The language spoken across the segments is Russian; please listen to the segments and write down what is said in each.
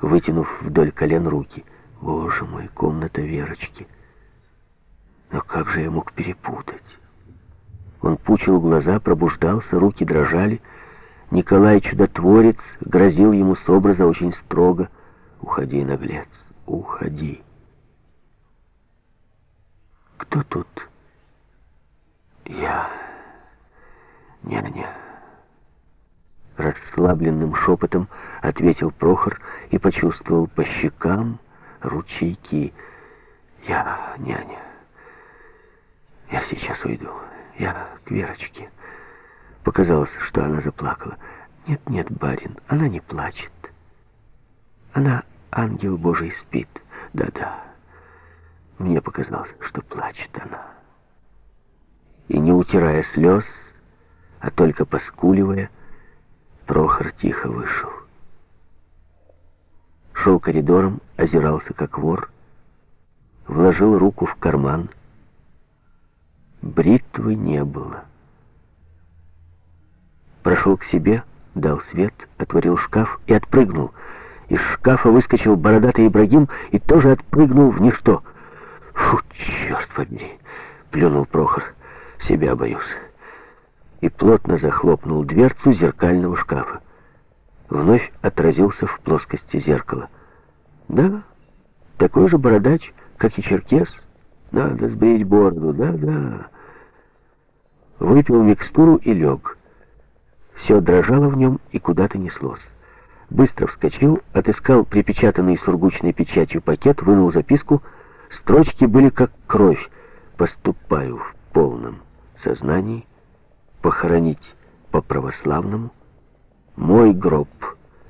вытянув вдоль колен руки. Боже мой, комната Верочки. Но как же я мог перепутать? Он пучил глаза, пробуждался, руки дрожали. Николай Чудотворец грозил ему с образа очень строго. «Уходи, наглец, уходи». «Кто тут?» «Я... Не-не-не...» Расслабленным шепотом ответил Прохор и почувствовал по щекам ручейки. «Я... няня... Я сейчас уйду. Я к Верочке». Показалось, что она заплакала. «Нет, нет, барин, она не плачет. Она, ангел Божий, спит. Да-да. Мне показалось, что плачет она». И не утирая слез, а только поскуливая, тихо вышел. Шел коридором, озирался как вор, вложил руку в карман. Бритвы не было. Прошел к себе, дал свет, отворил шкаф и отпрыгнул. Из шкафа выскочил бородатый Ибрагим и тоже отпрыгнул в ничто. «Фу, черт побери!» — плюнул Прохор. «Себя боюсь» и плотно захлопнул дверцу зеркального шкафа. Вновь отразился в плоскости зеркала. Да, такой же бородач, как и черкес. Надо сбрить бороду, да-да. Выпил микстуру и лег. Все дрожало в нем и куда-то неслось. Быстро вскочил, отыскал припечатанный сургучной печатью пакет, вынул записку. Строчки были как кровь. «Поступаю в полном сознании» похоронить по-православному, мой гроб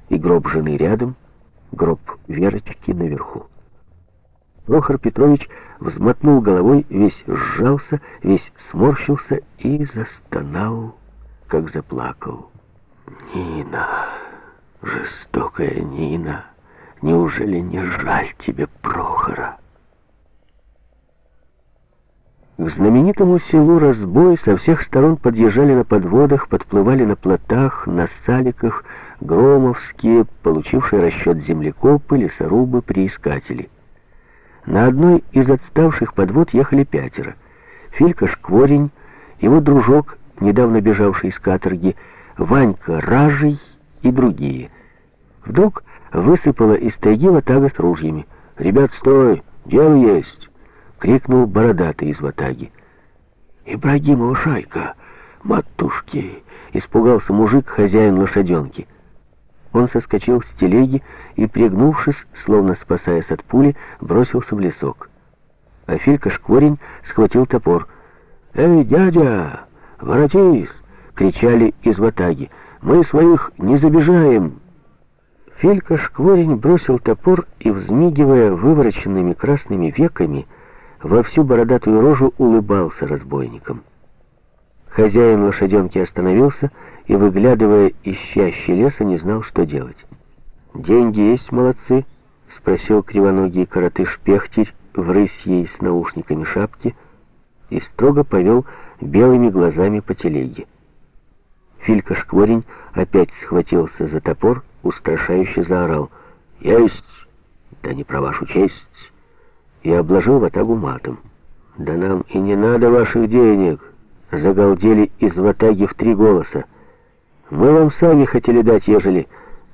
и гроб жены рядом, гроб Верочки наверху. Прохор Петрович взмотнул головой, весь сжался, весь сморщился и застонал, как заплакал. «Нина, жестокая Нина, неужели не жаль тебе Прохора?» К знаменитому селу Разбой со всех сторон подъезжали на подводах, подплывали на плотах, на саликах, громовские, получившие расчет землекопы, лесорубы, приискатели. На одной из отставших подвод ехали пятеро. Филька Шкворень, его дружок, недавно бежавший из каторги, Ванька Ражий и другие. Вдруг высыпала из тайги ватага с ружьями. «Ребят, стой! Дело есть!» — крикнул бородатый из ватаги. «Ибрагимова шайка! Матушки!» — испугался мужик, хозяин лошаденки. Он соскочил с телеги и, пригнувшись, словно спасаясь от пули, бросился в лесок. А Филька Шкворень схватил топор. «Эй, дядя, воротись!» — кричали из ватаги. «Мы своих не забежаем!» Филька Шкворень бросил топор и, взмигивая вывороченными красными веками, во всю бородатую рожу улыбался разбойникам. Хозяин лошаденки остановился и, выглядывая из чащи леса, не знал, что делать. «Деньги есть, молодцы?» — спросил кривоногий коротыш Пехтирь в рысьей с наушниками шапки и строго повел белыми глазами по телеге. Филька Шкворень опять схватился за топор, устрашающе заорал. «Есть! Да не про вашу честь!» и обложил ватагу матом. «Да нам и не надо ваших денег!» Загалдели из ватаги в три голоса. «Мы вам сами хотели дать, ежели...»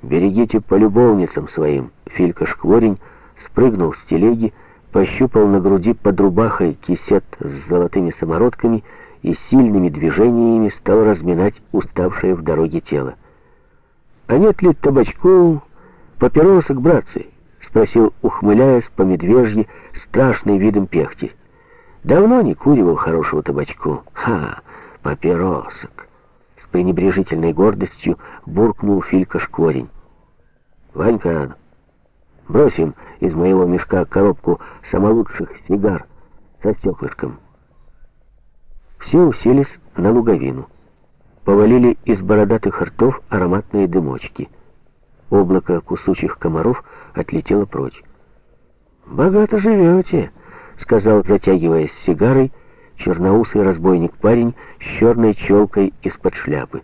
«Берегите по любовницам своим!» Филька Шкворень спрыгнул с телеги, пощупал на груди под рубахой кисет с золотыми самородками и сильными движениями стал разминать уставшее в дороге тело. «А нет ли табачку, папиросок, братцы?» спросил, ухмыляясь по медвежьи, страшный видом пехти. Давно не куривал хорошего табачку. Ха, папиросок. Пренебрежительной гордостью буркнул Филька Шкворень. Ванька, бросим из моего мешка коробку самолучших сигар со стеклышком. Все уселись на луговину. Повалили из бородатых ртов ароматные дымочки. Облако кусучих комаров — отлетела прочь. «Богато живете», — сказал, затягиваясь сигарой, черноусый разбойник-парень с черной челкой из-под шляпы.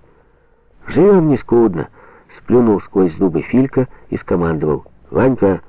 «Живем не скудно», — сплюнул сквозь зубы Филька и скомандовал. Ванька!»